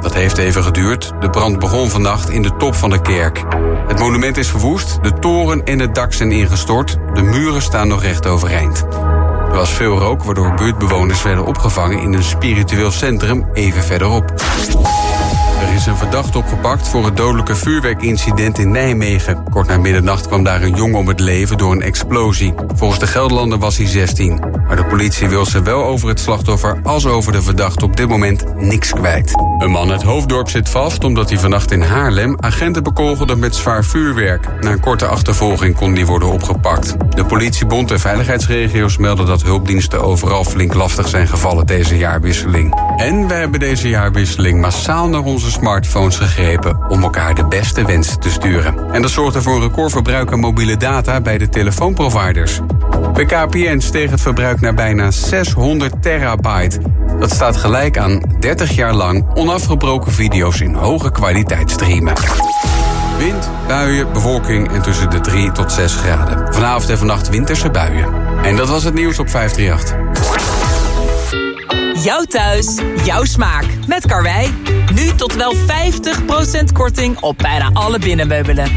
Dat heeft even geduurd. De brand begon vannacht in de top van de kerk. Het monument is verwoest, de toren en het dak zijn ingestort. De muren staan nog recht overeind. Er was veel rook, waardoor buurtbewoners werden opgevangen in een spiritueel centrum even verderop. Een verdachte opgepakt voor het dodelijke vuurwerkincident in Nijmegen. Kort na middernacht kwam daar een jongen om het leven door een explosie. Volgens de Gelderlander was hij 16. Maar de politie wil zowel over het slachtoffer als over de verdachte op dit moment niks kwijt. Een man uit Hoofddorp zit vast omdat hij vannacht in Haarlem agenten bekogelde met zwaar vuurwerk. Na een korte achtervolging kon die worden opgepakt. De politiebond en veiligheidsregio's melden dat hulpdiensten overal flink lastig zijn gevallen deze jaarwisseling. En we hebben deze jaarwisseling massaal naar onze smartphones gegrepen om elkaar de beste wensen te sturen. En dat zorgde voor een recordverbruik aan mobiele data bij de telefoonproviders. Bij KPN steeg het verbruik naar bijna 600 terabyte. Dat staat gelijk aan 30 jaar lang onafgebroken video's in hoge kwaliteit streamen. Wind, buien, bewolking en tussen de 3 tot 6 graden. Vanavond en vannacht winterse buien. En dat was het nieuws op 538. Jouw thuis, jouw smaak. Met Karwei. Nu tot wel 50% korting op bijna alle binnenmeubelen.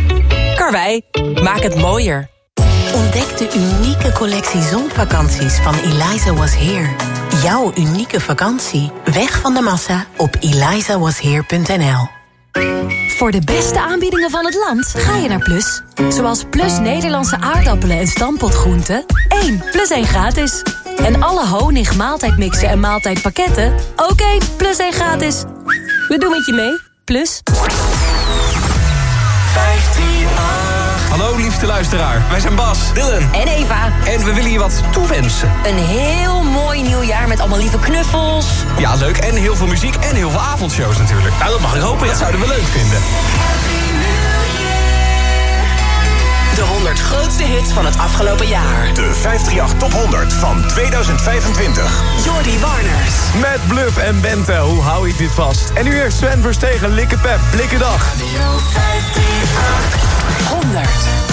Karwei, maak het mooier. Ontdek de unieke collectie zonvakanties van Eliza Was Here. Jouw unieke vakantie. Weg van de massa op elizawasheer.nl Voor de beste aanbiedingen van het land ga je naar Plus. Zoals Plus Nederlandse aardappelen en stampotgroenten. 1 plus 1 gratis. En alle honig, maaltijdmixen en maaltijdpakketten. Oké, plus 1 gratis. We doen het je mee. Plus. Hallo liefste luisteraar, wij zijn Bas, Dylan en Eva. En we willen je wat toewensen. Een heel mooi nieuwjaar met allemaal lieve knuffels. Ja, leuk. En heel veel muziek en heel veel avondshows natuurlijk. Nou, dat mag ik hopen. Dat zouden we leuk vinden. De 100 grootste hits van het afgelopen jaar. De 538 Top 100 van 2025. Jordi Warners. Met Bluff en Bente, hoe hou ik dit vast? En nu eerst Sven Verstegen, Likkepep, Blikkendag. 100.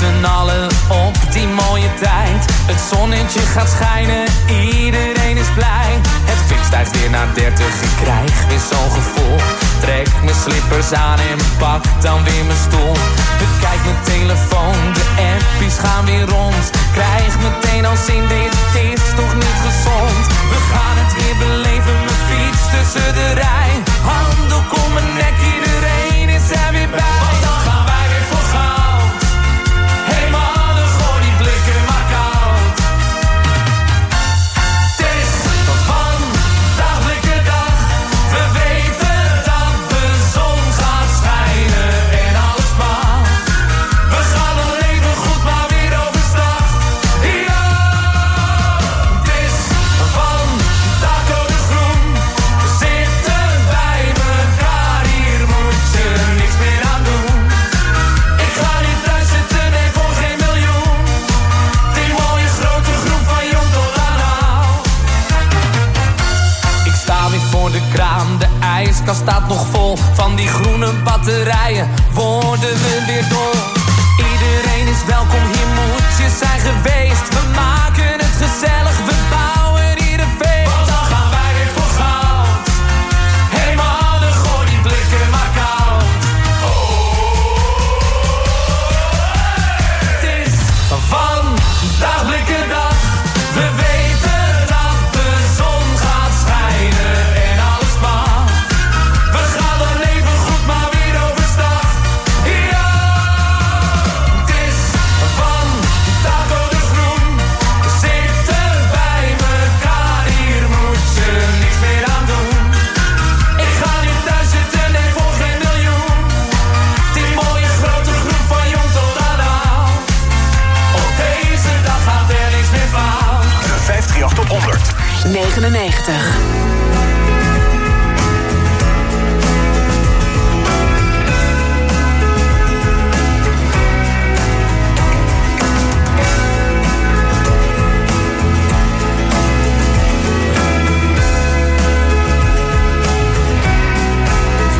Z'n allen op die mooie tijd. Het zonnetje gaat schijnen, iedereen is blij. Het kwik stijgt weer naar 30, ik krijg weer zo'n gevoel. Trek mijn slippers aan en pak dan weer mijn stoel. Bekijk mijn telefoon, de appies gaan weer rond. Krijg meteen al zin, dit is toch niet gezond. We gaan het weer beleven, mijn fiets tussen de rij. Handel om mijn nek, iedereen staat nog vol. Van die groene batterijen worden we weer door. Iedereen is welkom, hier moet je zijn geweest. We maken het gezellig,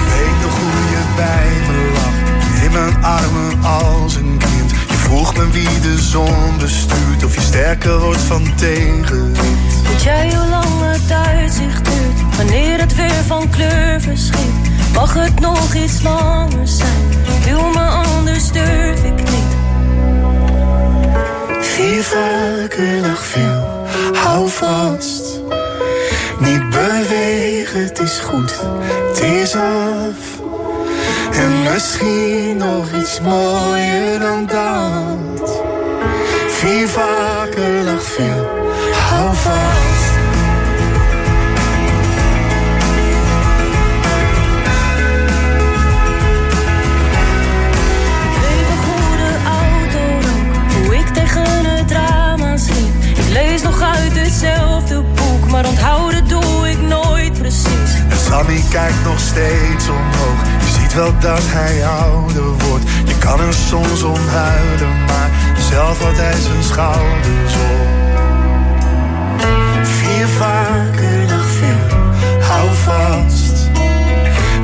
Weet de goede bij me lacht in mijn armen als een kind. Je vroeg me wie de zon stuurt, of je sterker wordt van tegen. Weet jij hoe lang het uitzicht duurt wanneer het weer van kleur verschiet? Mag het nog iets langer zijn? Wil me anders durf ik niet. Vier vaker nog veel, hou vast. Niet bewegen, het is goed, het is af. En misschien nog iets mooier dan dat. Vier Sammy kijkt nog steeds omhoog. Je ziet wel dat hij ouder wordt. Je kan er soms om huilen, maar zelf houdt hij zijn schouders op. Vier vaker nog veel, hou vast.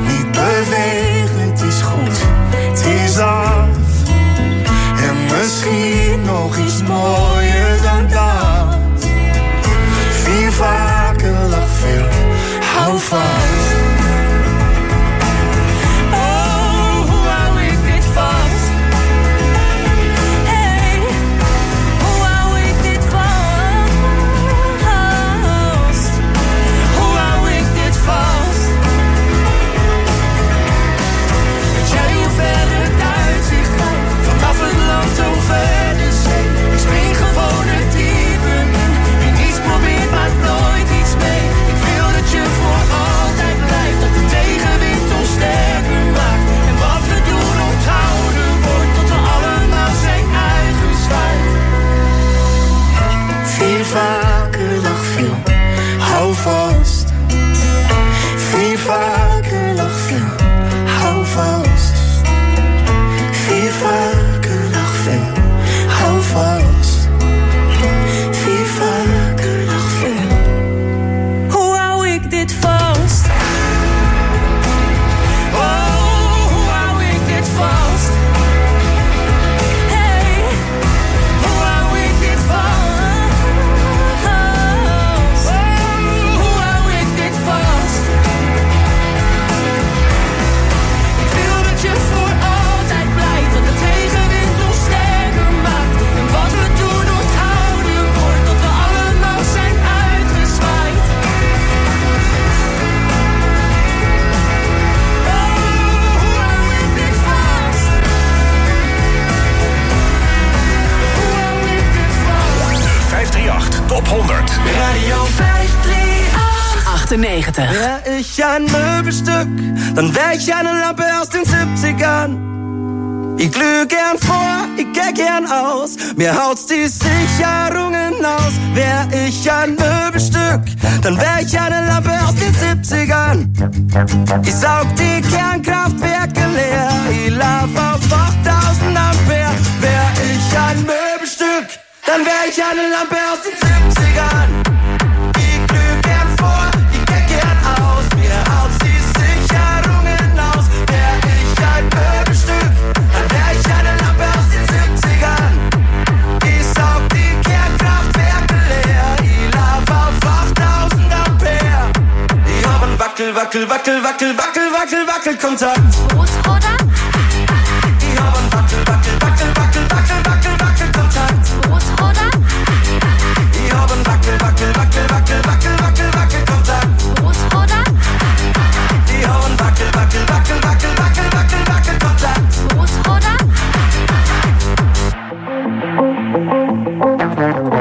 Niet bewegen, het is goed, het is af. En misschien nog iets mooier dan dat. Vier vaker nog veel, hou vast. Möbelstück, dann wär ich eine Lampe aus den 70ern. Ich glüh gern vor, ich geh gern aus, mir haut's die Sicherungen aus. Wär ich ein Möbelstück, dann wär ich eine Lampe aus den 70ern. Ich saug die Kernkraftwerke leer, ich lauf auf 8000 Ampere. Wär ich ein Möbelstück, dann wär ich eine Lampe aus den 70ern. Wackel, Wackel, Wackel, Wackel, Wackel, Wackel, Kontakt. Ich hab ein Wackel, Wackel, Wackel, Wackel, Wackel, Wackel, Wackel, Kontakt. Ich hab ein Wackel, Wackel, Wackel, Wackel, Wackel, Wackel, Wackel, Kontakt. Ich hab ein Wackel, Wackel, Wackel, Wackel, Wackel, Wackel, Wackel, Kontakt.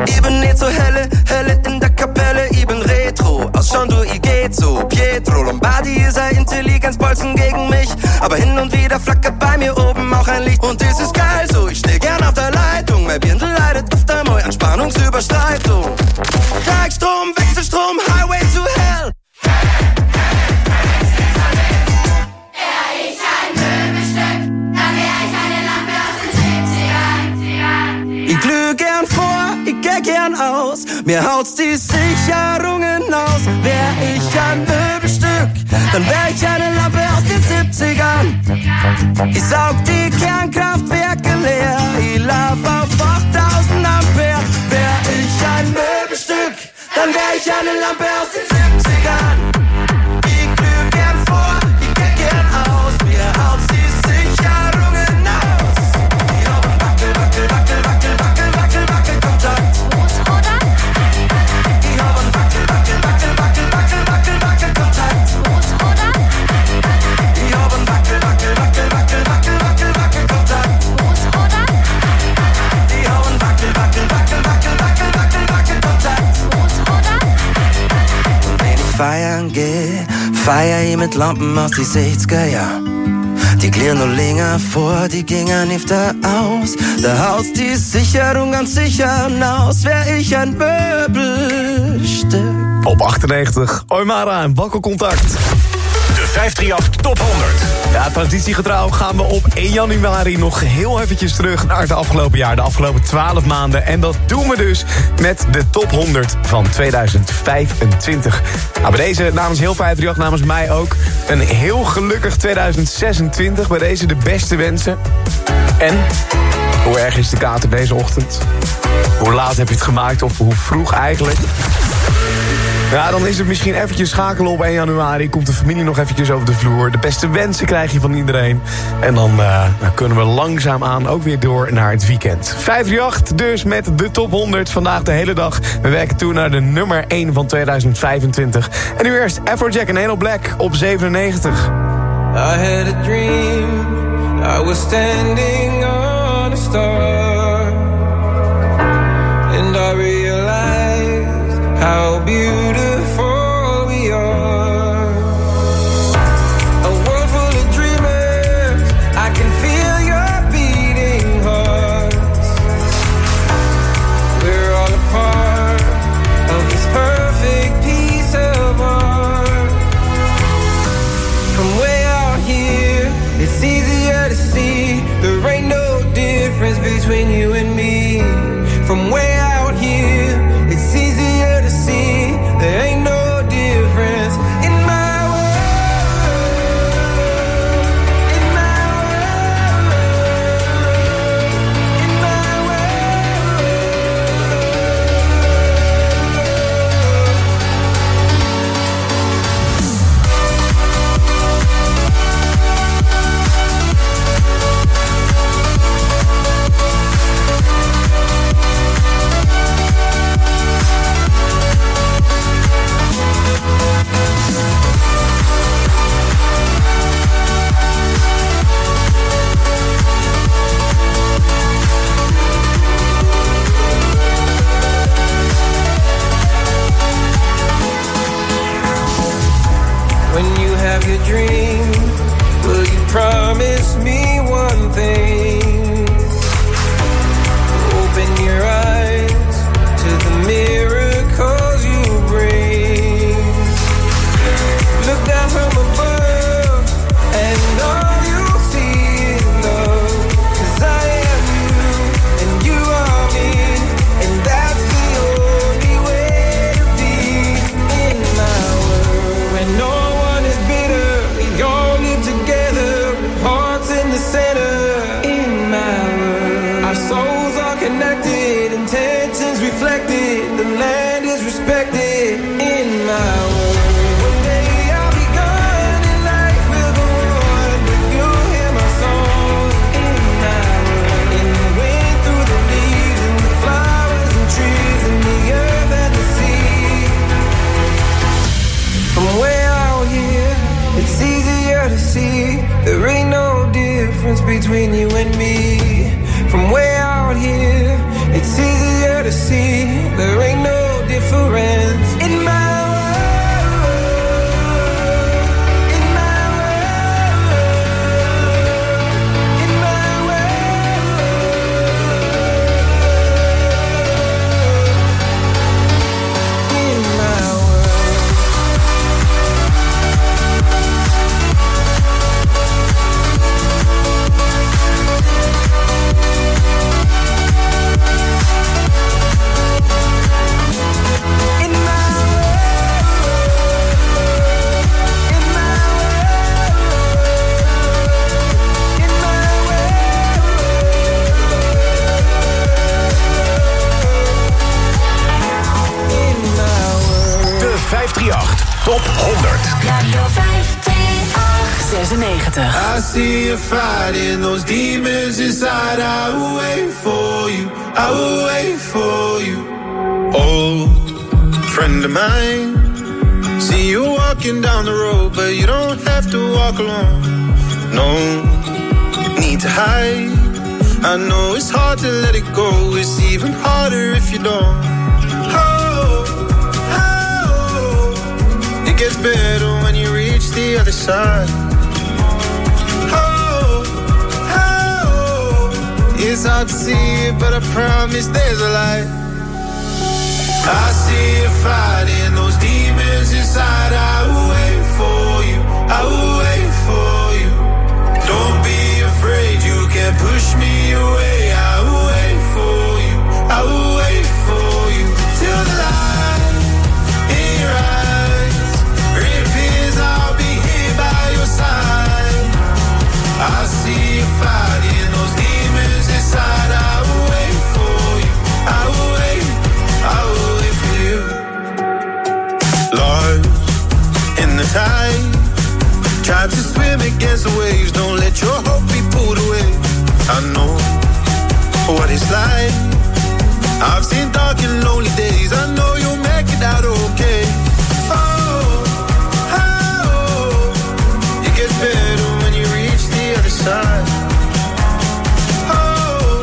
Ich bin nicht so helle, helle in der Kapelle, ich bin Retro. Aus Schondo, ich so. Pietro Lombardi ist ein Intelligenzbolzen gegen mich. Aber hin und wieder flackert bei mir oben auch ein Licht. It's out there. Mit Lampen aus die 60er Jahr. Die klirren noch länger vor, die gingen da aus. Da haust die Sicherung ganz sicher aus, wär ich ein Möbelstück. Op 98, Oimara en Wakkelcontact. De 538 Top 100. Ja, traditiegetrouw gaan we op 1 januari nog heel eventjes terug naar het afgelopen jaar. De afgelopen 12 maanden. En dat doen we dus met de top 100 van 2025. Nou, bij deze namens heel 538, namens mij ook... een heel gelukkig 2026. Bij deze de beste wensen. En, hoe erg is de kater deze ochtend? Hoe laat heb je het gemaakt of hoe vroeg eigenlijk? Ja, dan is het misschien eventjes schakelen op 1 januari. Komt de familie nog eventjes over de vloer. De beste wensen krijg je van iedereen. En dan, uh, dan kunnen we langzaamaan ook weer door naar het weekend. 538 dus met de top 100 vandaag de hele dag. We werken toe naar de nummer 1 van 2025. En nu eerst Afrojack en Halo Black op 97. I had a dream. I was standing on a star. How beautiful your dream, will you promise me I see you fighting those demons inside. I will wait for you. I will wait for you. Old friend of mine. See you walking down the road, but you don't have to walk alone. No need to hide. I know it's hard to let it go. It's even harder if you don't. Oh, oh, it gets better when you reach the other side. It's hard to see it, but I promise there's a light. I see you fighting those demons inside. I will wait for you. I will wait for you. Don't be afraid, you can push me away. I will wait for you. I will wait for you till the light in your eyes reappears. I'll be here by your side. I see tide. Try to swim against the waves. Don't let your hope be pulled away. I know what it's like. I've seen dark and lonely days. I know you'll make it out okay. Oh, oh, it gets better when you reach the other side. Oh,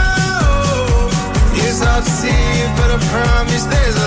oh, it's hard to see but I promise there's a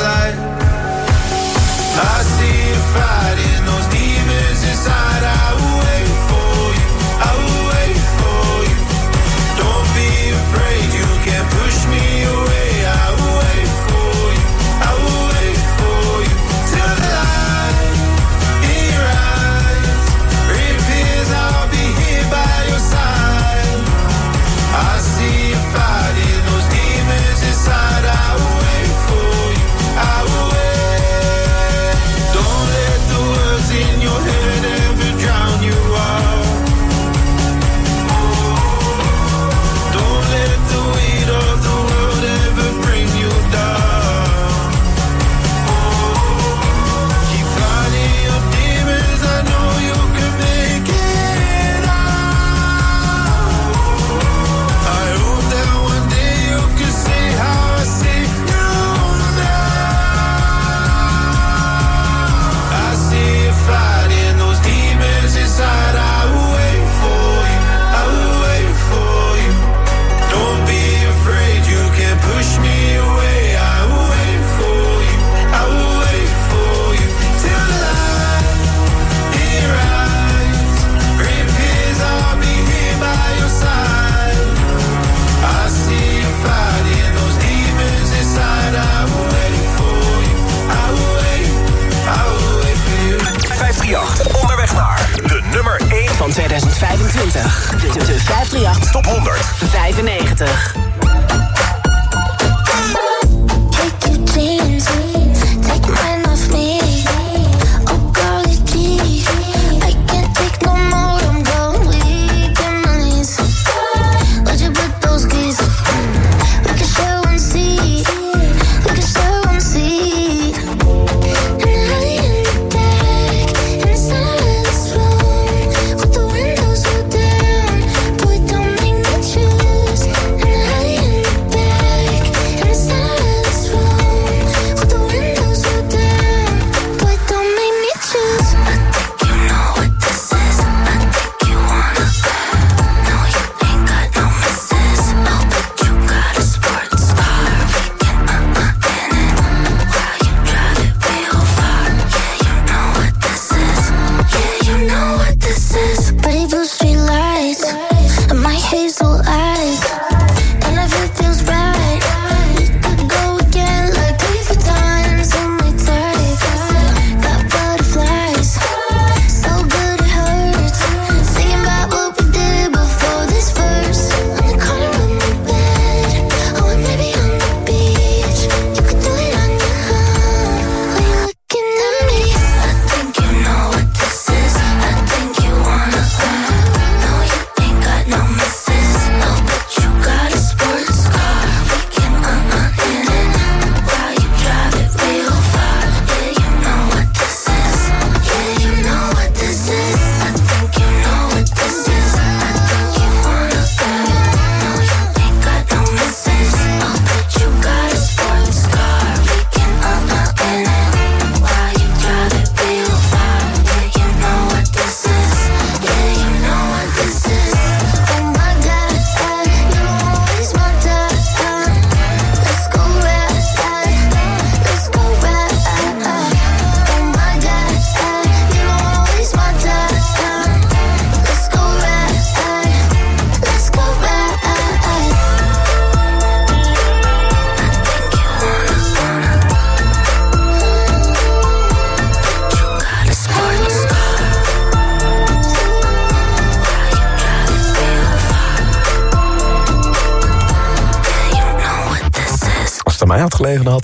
2025. De, de 538 Top 100. 95.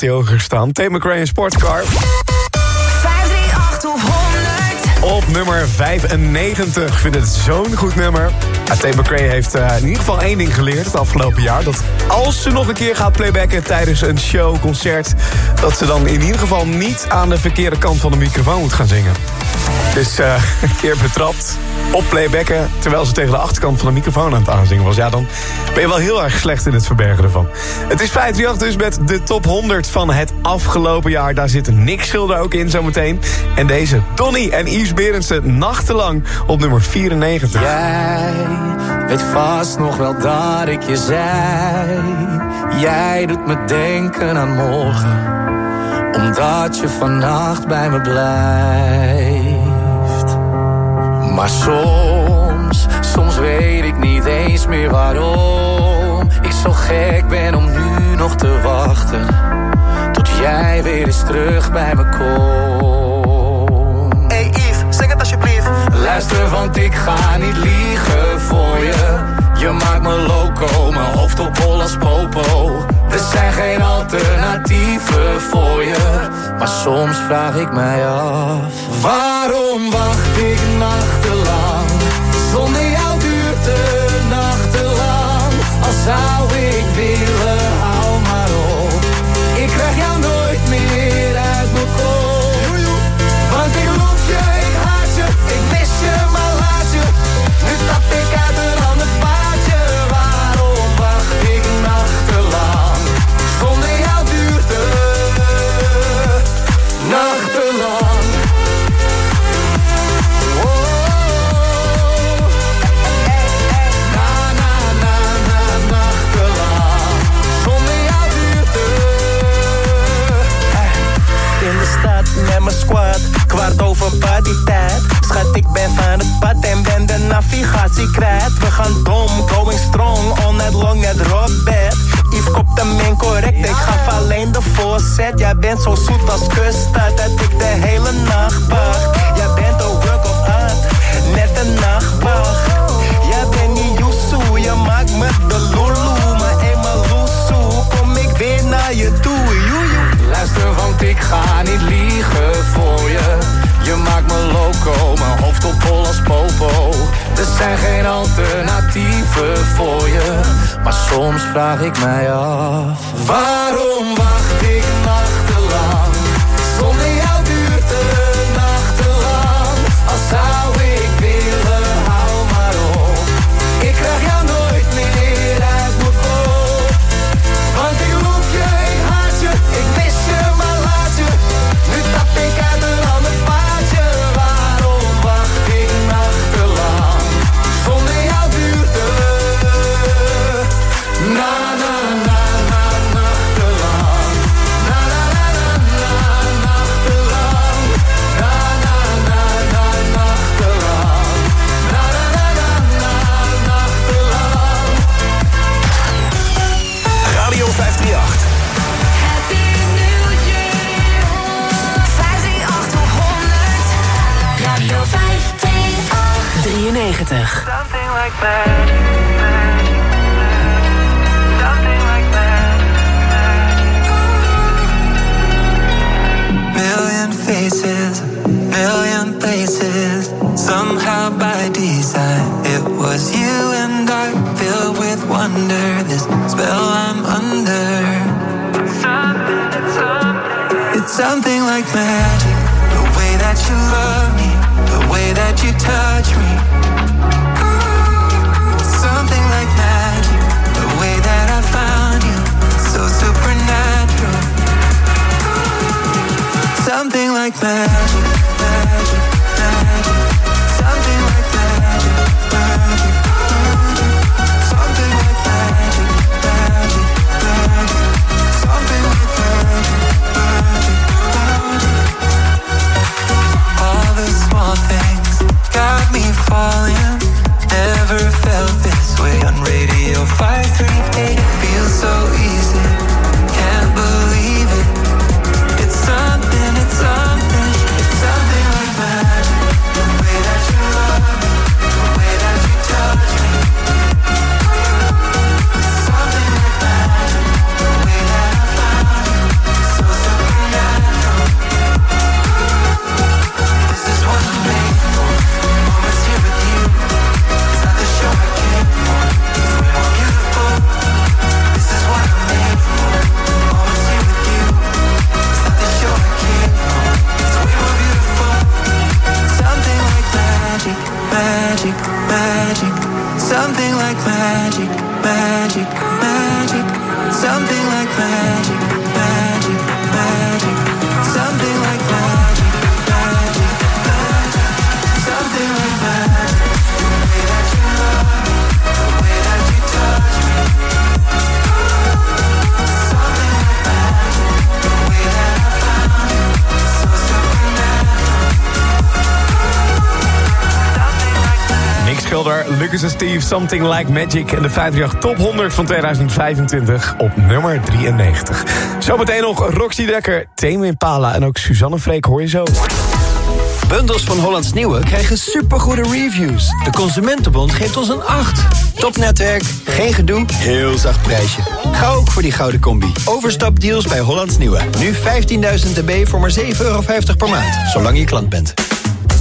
Hij hoger gestaan. Tate McRae en Sportcar. 538 of 100. Op nummer 95. Ik vind het zo'n goed nummer. Ja, Tate McRae heeft eh, in ieder geval één ding geleerd het afgelopen jaar. Dat als ze nog een keer gaat playbacken tijdens een show, concert... dat ze dan in ieder geval niet aan de verkeerde kant van de microfoon moet gaan zingen. Dus eh, een keer betrapt op playbacken... terwijl ze tegen de achterkant van de microfoon aan het aanzingen was. Ja, dan ben je wel heel erg slecht in het verbergen ervan. Het is 538 dus met de top 100 van het afgelopen jaar. Daar zit Nick Schilder ook in zometeen. En deze Donny en Yves Berendsen nachtenlang op nummer 94. Jij weet vast nog wel dat ik je zei. Jij doet me denken aan morgen. Omdat je vannacht bij me blijft. Maar soms, soms weet ik niet eens meer waarom. Ik zo gek ben om nu nog te wachten. Tot jij weer eens terug bij me komt. Hey Yves, zeg het alsjeblieft. Luister, want ik ga niet liegen voor je. Je maakt me loco, mijn hoofd op hol als popo. Er zijn geen alternatieven voor je. Maar soms vraag ik mij af. Waarom wacht ik nachtenlang? Soms vraag ik mij Steve, Something Like Magic... en de 538 Top 100 van 2025 op nummer 93. Zometeen nog Roxy Dekker, Tame Impala en ook Suzanne Freek hoor je zo. Bundels van Hollands Nieuwe krijgen supergoede reviews. De Consumentenbond geeft ons een 8. Topnetwerk, geen gedoe, heel zacht prijsje. Ga ook voor die gouden combi. Overstapdeals bij Hollands Nieuwe. Nu 15.000 dB voor maar 7,50 euro per maand. Zolang je klant bent.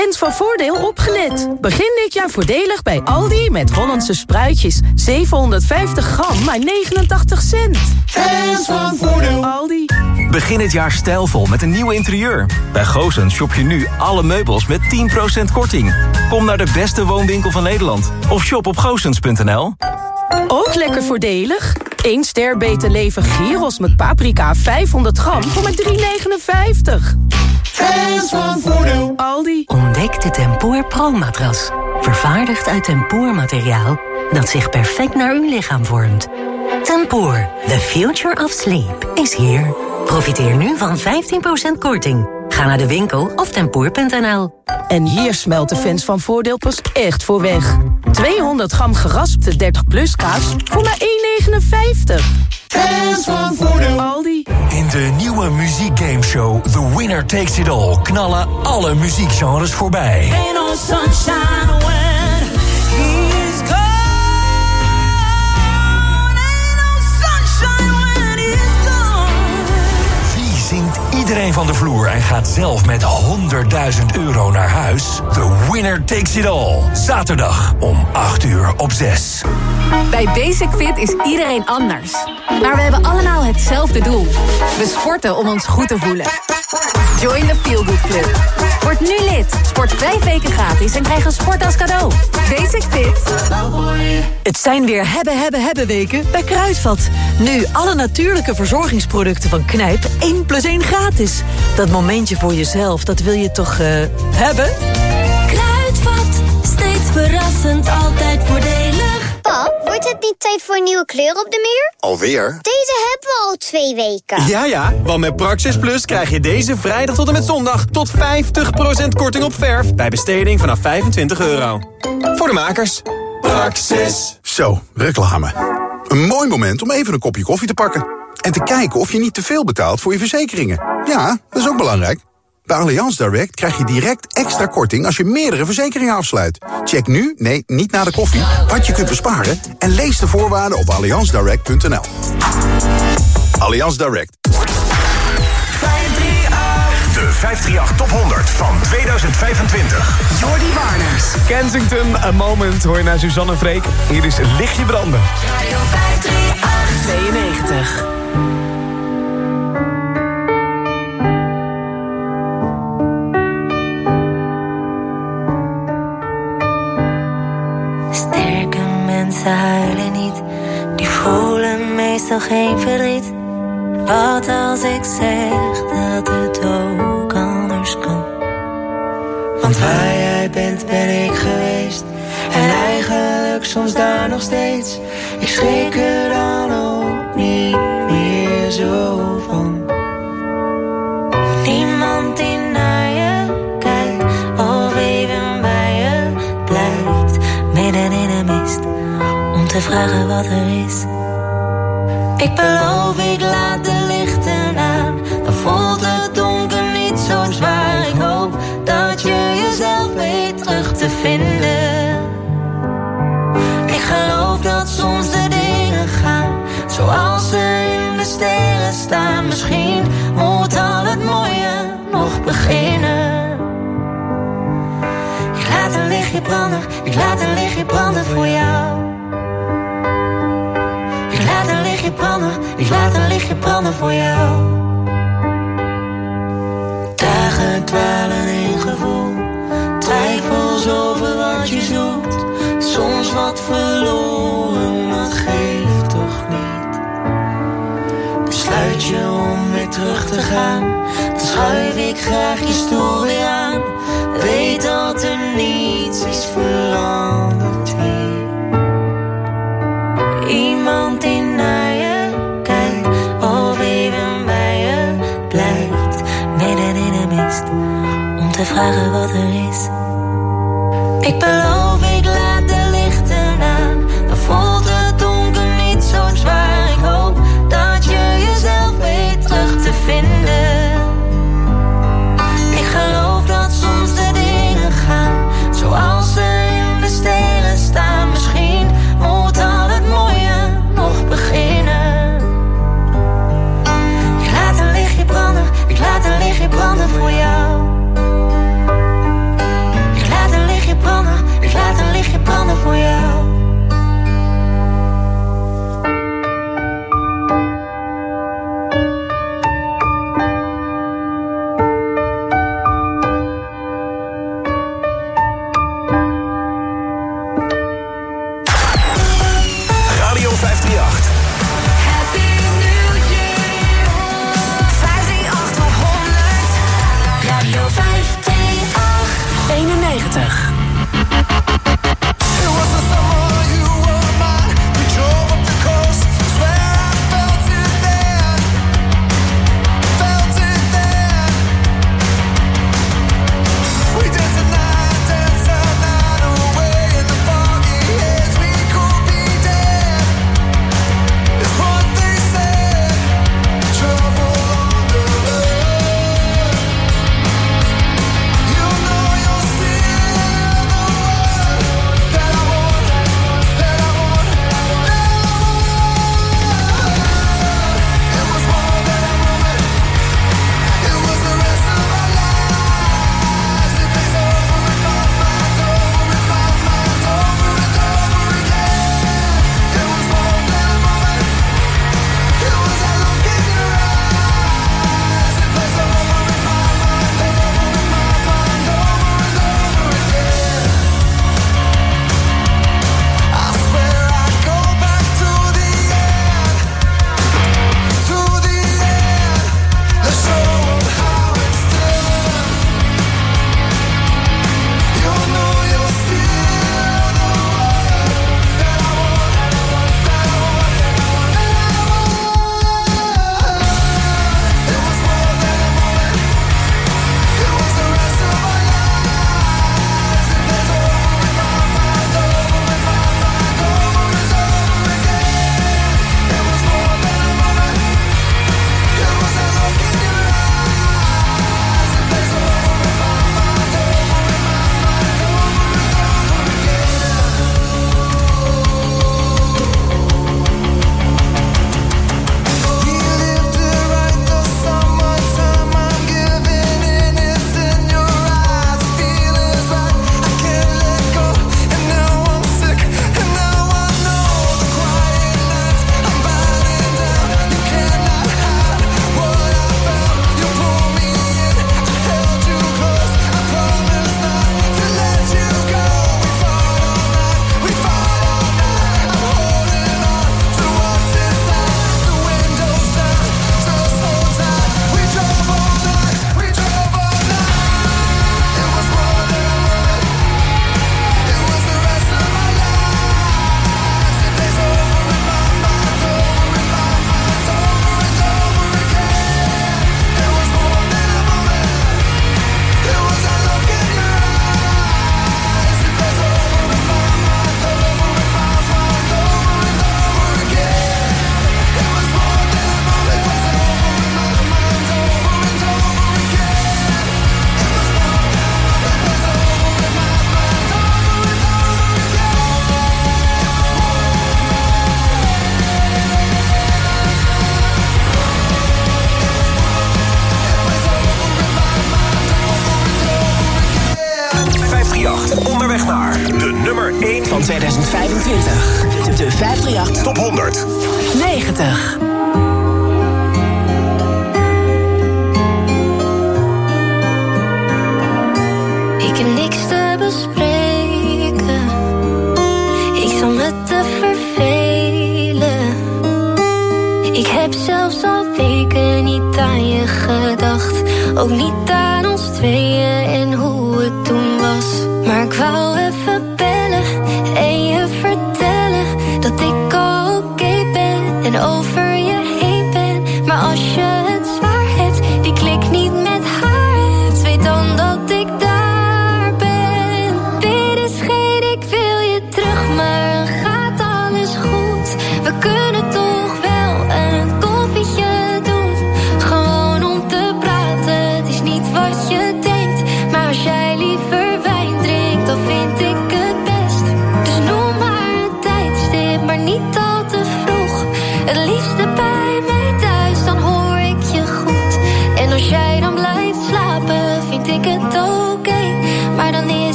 Fans van Voordeel opgelet. Begin dit jaar voordelig bij Aldi met Hollandse spruitjes. 750 gram, maar 89 cent. Fans van Voordeel. Aldi. Begin het jaar stijlvol met een nieuw interieur. Bij Goosens shop je nu alle meubels met 10% korting. Kom naar de beste woonwinkel van Nederland. Of shop op goosens.nl. Ook lekker voordelig. 1 ster beter leven gyros met paprika 500 gram voor maar 3,59. Fans van Voordeel. Aldi. Ontdek de Tempoor Pro-matras. Vervaardigd uit tempoormateriaal dat zich perfect naar uw lichaam vormt. Tempoor, the future of sleep, is here. Profiteer nu van 15% korting. Ga naar de winkel of tempoor.nl. En hier smelt de fans van Voordeel pas echt voor weg. 200 gram geraspte 30 plus kaas voor maar 1,59. Fans van Voordeel. Aldi. In de nieuwe muziekgameshow The Winner Takes It All knallen alle muziekgenres voorbij. Ain't no sunshine when iedereen van de vloer en gaat zelf met 100.000 euro naar huis? The Winner Takes It All. Zaterdag om 8 uur op 6. Bij Basic Fit is iedereen anders. Maar we hebben allemaal hetzelfde doel. We sporten om ons goed te voelen. Join the Feel Good Club. Word nu lid. Sport vijf weken gratis en krijg een sport als cadeau. Basic Fit. Het zijn weer hebben, hebben, hebben weken bij Kruidvat. Nu alle natuurlijke verzorgingsproducten van Knijp 1 plus 1 gratis. Dat momentje voor jezelf, dat wil je toch eh, hebben? Kruidvat, steeds verrassend, altijd voordelig. Pap, wordt het niet tijd voor een nieuwe kleur op de muur? Alweer? Deze hebben we al twee weken. Ja, ja, want met Praxis Plus krijg je deze vrijdag tot en met zondag... tot 50% korting op verf bij besteding vanaf 25 euro. Voor de makers. Praxis. Zo, reclame. Een mooi moment om even een kopje koffie te pakken. En te kijken of je niet te veel betaalt voor je verzekeringen. Ja, dat is ook belangrijk. Bij Allianz Direct krijg je direct extra korting als je meerdere verzekeringen afsluit. Check nu, nee, niet na de koffie, wat je kunt besparen... en lees de voorwaarden op allianzdirect.nl. Allianz Direct. De 538 Top 100 van 2025. Jordi Warners. Kensington, A Moment, hoor je naar Suzanne Freek. Hier is Lichtje Branden. Radio 538. 92. Mensen huilen niet, die voelen meestal geen verdriet. Wat als ik zeg dat het ook anders kan? Want waar jij bent ben ik geweest En eigenlijk soms daar nog steeds Ik schrik er dan ook niet meer zo vragen wat er is. Ik beloof, ik laat de lichten aan. Dan voelt het donker niet zo zwaar. Ik hoop dat je jezelf weet terug te vinden. Ik geloof dat soms de dingen gaan zoals ze in de sterren staan. Misschien moet al het mooie nog beginnen. lichtje branden, ik laat een lichtje branden voor jou. Branden, ik laat een lichtje branden voor jou. Dagen dwalen in gevoel, twijfels over wat je zoekt. Soms wat verloren, dat geeft toch niet. Besluit je om weer terug te gaan, dan schuif ik graag je stoel weer aan. Weet dat er niets is veranderd vragen wat er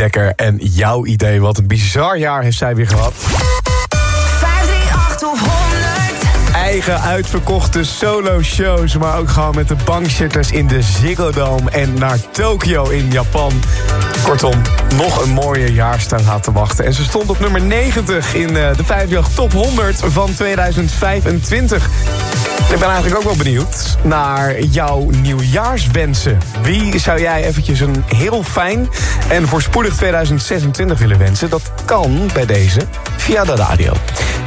Dekker en jouw idee. Wat een bizar jaar heeft zij weer gehad. 538 of 100. Eigen uitverkochte solo-shows, maar ook gewoon met de bankzitters in de Ziggo Dome en naar Tokio in Japan. Kortom, nog een mooie jaar staat haar te wachten. En ze stond op nummer 90 in eh, de 58 Top 100 van 2025. Ik ben eigenlijk ook wel benieuwd naar jouw nieuwjaarswensen. Wie zou jij eventjes een heel fijn en voorspoedig 2026 willen wensen? Dat kan bij deze via de radio.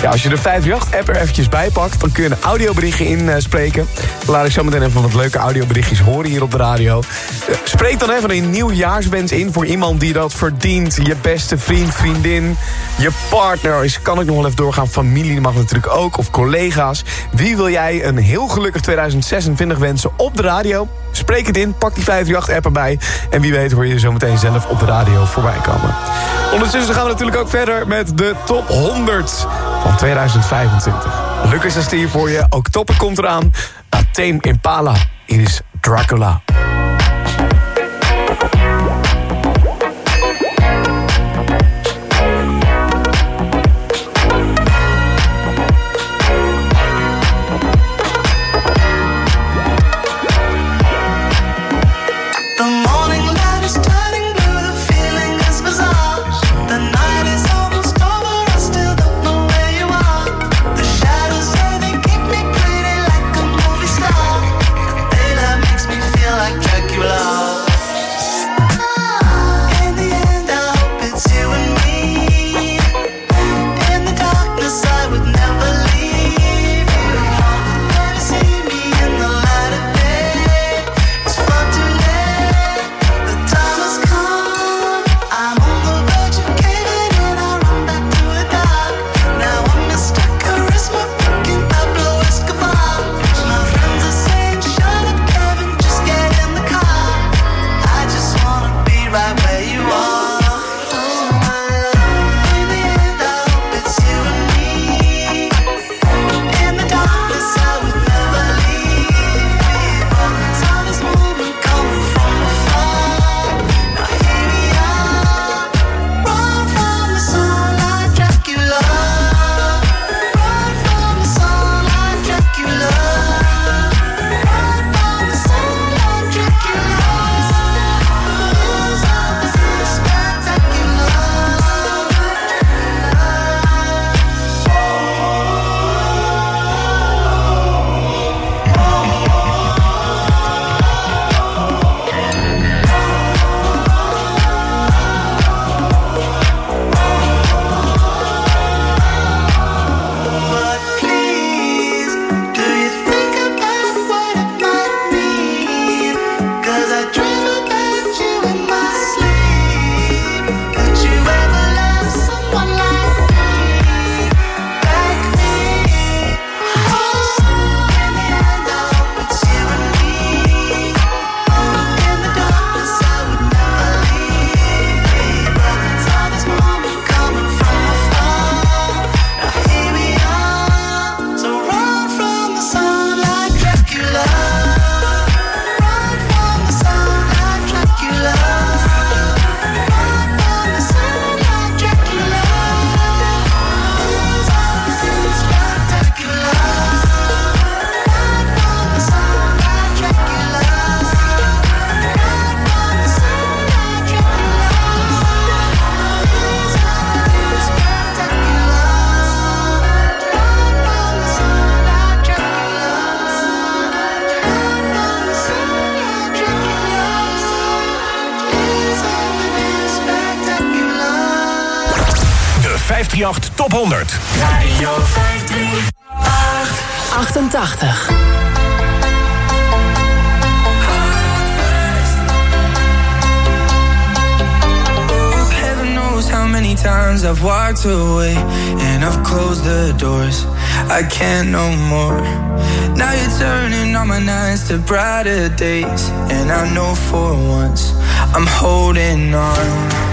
Als je de 538-app er eventjes bij pakt... dan kun je een audioberichtje inspreken. Laat ik zo meteen even wat leuke audioberichtjes horen hier op de radio. Eh, Spreek dan even een nieuwjaarswens in voor iemand die dat verdient. Je beste vriend, vriendin, je partner. Is, kan ik nog wel even doorgaan. Familie mag natuurlijk ook, of collega's. Wie wil jij een heel gelukkig 2026 wensen op de radio? Spreek het in, pak die 538-app erbij. En wie weet hoor je zo meteen zelf op de radio voorbij komen. Ondertussen gaan we natuurlijk ook verder met de top 100 van 2025. Lucas is hier voor je. Ook toppen komt eraan. Tame Impala. Hier is Dracula. can no more. Now you're turning all my nights to brighter days. And I know for once I'm holding on.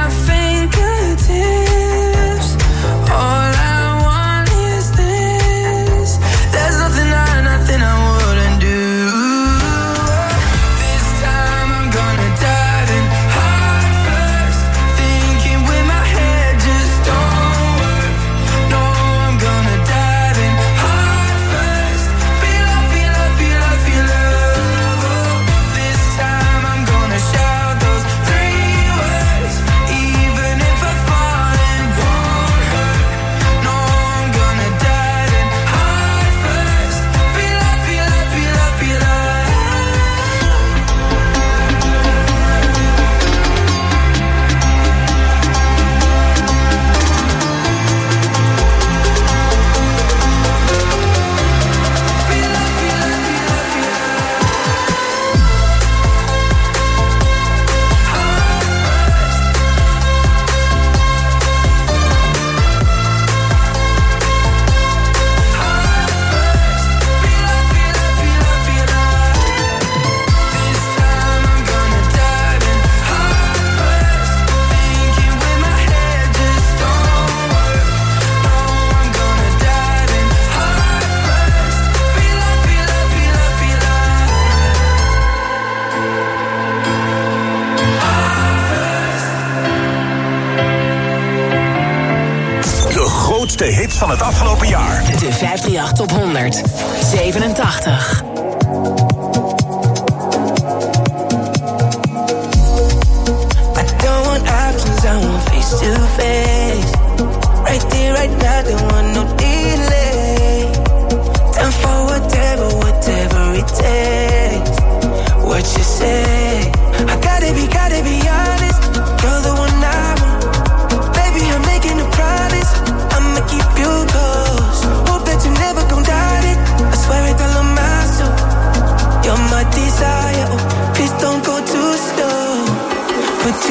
De hits van het afgelopen jaar. De 538 op 100. 87.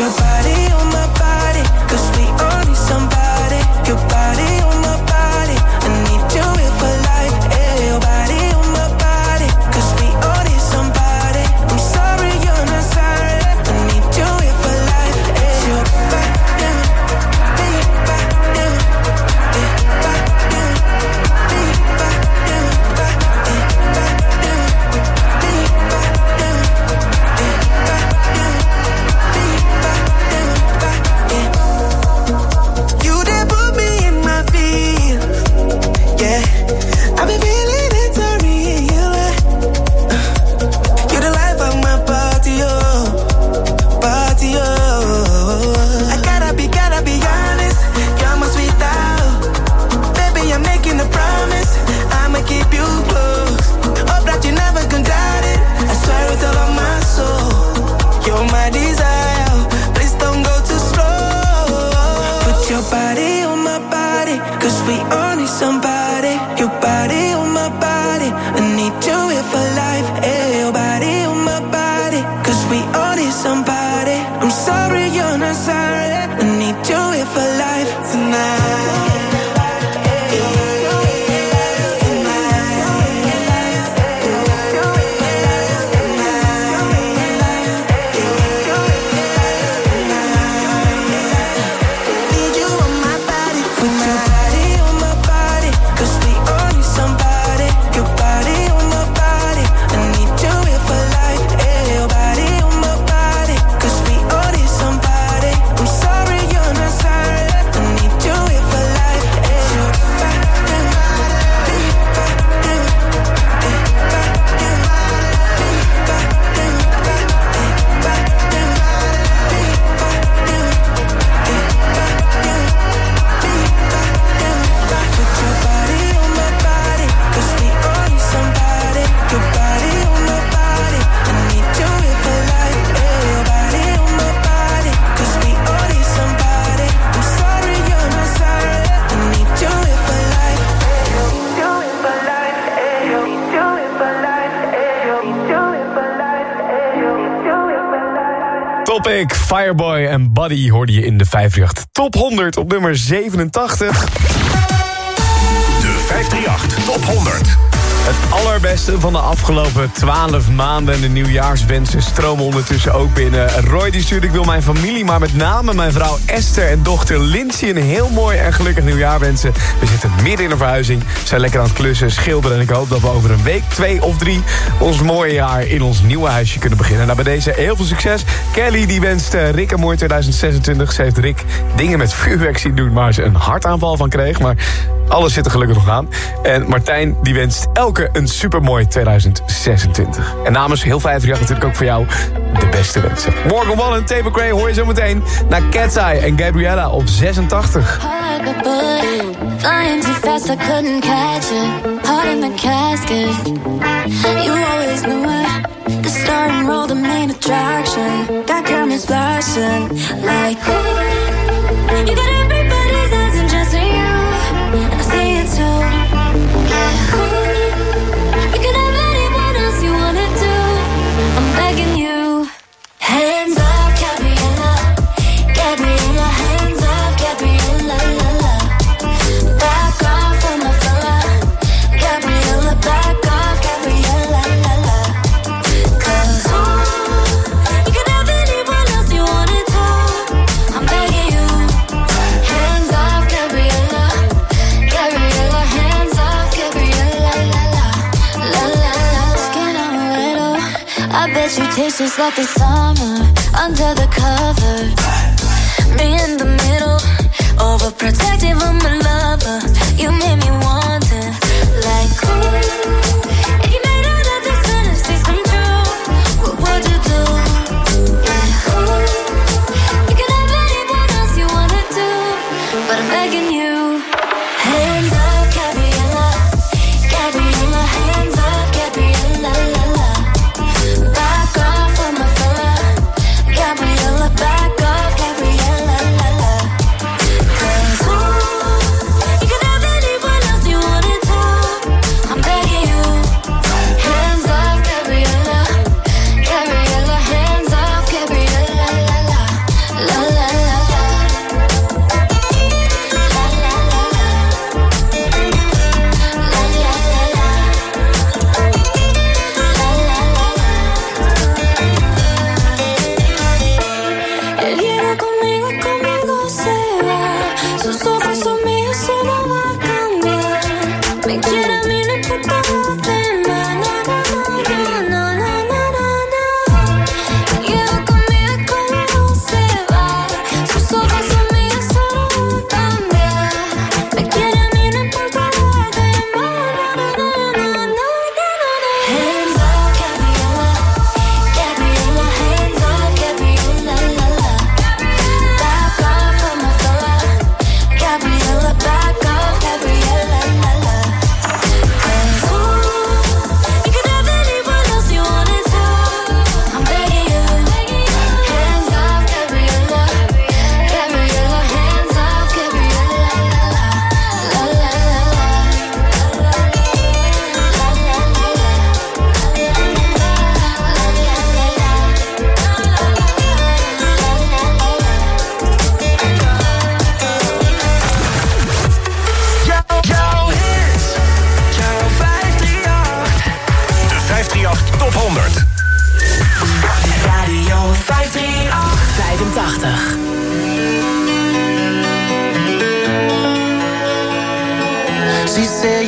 your body somebody Fireboy en Buddy hoorde je in de 538. Top 100 op nummer 87. De 538 Top 100. Het allerbeste van de afgelopen 12 maanden. En de nieuwjaarswensen stromen ondertussen ook binnen. Roy die stuurt, ik wil mijn familie, maar met name mijn vrouw Esther en dochter Lindsay... een heel mooi en gelukkig nieuwjaar wensen. We zitten midden in een verhuizing, zijn lekker aan het klussen, schilderen... en ik hoop dat we over een week, twee of drie... ons mooie jaar in ons nieuwe huisje kunnen beginnen. Nou, bij deze heel veel succes. Kelly die wenst eh, Rick een mooi 2026. Ze heeft Rick dingen met vuurwerk zien doen... waar ze een hartaanval van kreeg, maar... Alles zit er gelukkig nog aan. En Martijn die wenst elke een supermooi 2026. En namens heel 538 natuurlijk ook voor jou de beste wensen. Morgan Wallen, Tape Gray hoor je zo meteen naar Cat's Eye en Gabriella op 86. like a bullet, flying couldn't catch in the casket, you always. The the main attraction. Got cameras like. You got everybody's You can have anyone else you wanna do. I'm begging you, hands up, just like the summer under the covers. Me in the middle, overprotective of my lover. You made me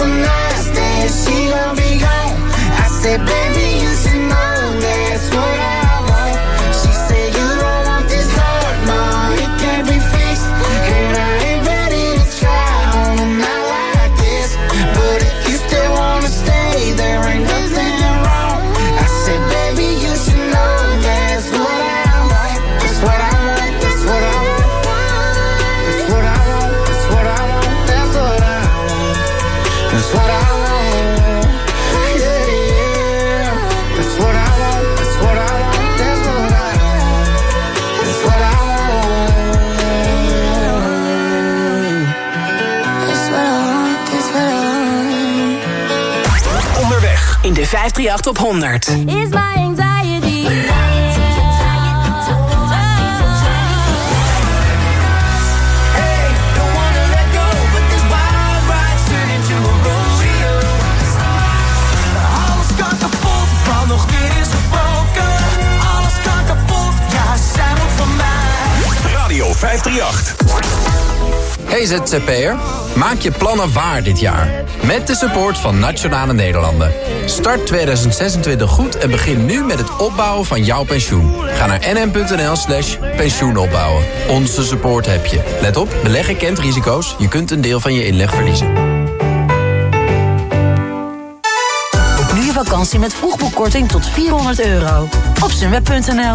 Couple nights, then she gon' be gone. I said, Baby, you should know 538 op 100. Is my anxiety. Alles kan kapot, van nog weer is gebroken. Alles kan kapot, ja, zij moet van mij. Radio 538. Hey ZZP'er, maak je plannen waar dit jaar. Met de support van Nationale Nederlanden. Start 2026 goed en begin nu met het opbouwen van jouw pensioen. Ga naar nm.nl slash pensioenopbouwen. Onze support heb je. Let op, beleggen kent risico's. Je kunt een deel van je inleg verliezen. Boek nu je vakantie met vroegboekkorting tot 400 euro. Op sunweb.nl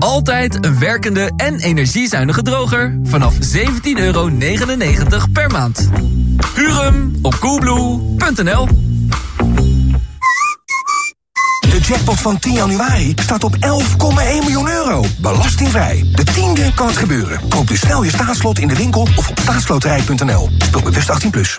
Altijd een werkende en energiezuinige droger vanaf 17,99 euro per maand. Huur hem op coolblue.nl. De jackpot van 10 januari staat op 11,1 miljoen euro. Belastingvrij. De tiende kan het gebeuren. Koop dus snel je staatslot in de winkel of op staatsloterij.nl. Speel bewust 18+. Plus.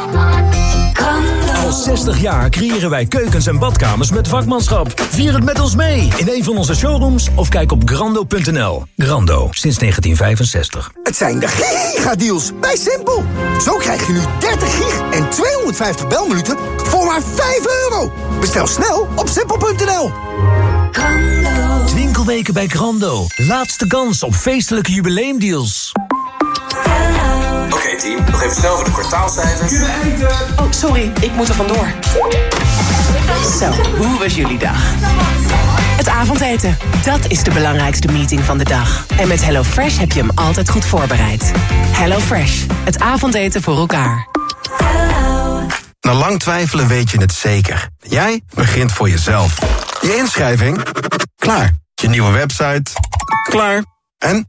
Al 60 jaar creëren wij keukens en badkamers met vakmanschap. Vier het met ons mee in een van onze showrooms of kijk op grando.nl. Grando, sinds 1965. Het zijn de gigadeals bij Simpel. Zo krijg je nu 30 gig en 250 belminuten voor maar 5 euro. Bestel snel op simpel.nl. Winkelweken bij Grando. Laatste kans op feestelijke jubileumdeals. Oké team, nog even snel voor de kwartaalcijfers. Oh, sorry, ik moet er vandoor. Zo, hoe was jullie dag? Het avondeten, dat is de belangrijkste meeting van de dag. En met HelloFresh heb je hem altijd goed voorbereid. HelloFresh, het avondeten voor elkaar. Na lang twijfelen weet je het zeker. Jij begint voor jezelf. Je inschrijving? Klaar. Je nieuwe website? Klaar. En